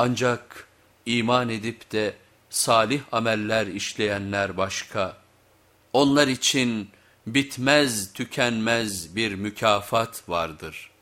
Ancak iman edip de salih ameller işleyenler başka. Onlar için bitmez tükenmez bir mükafat vardır.''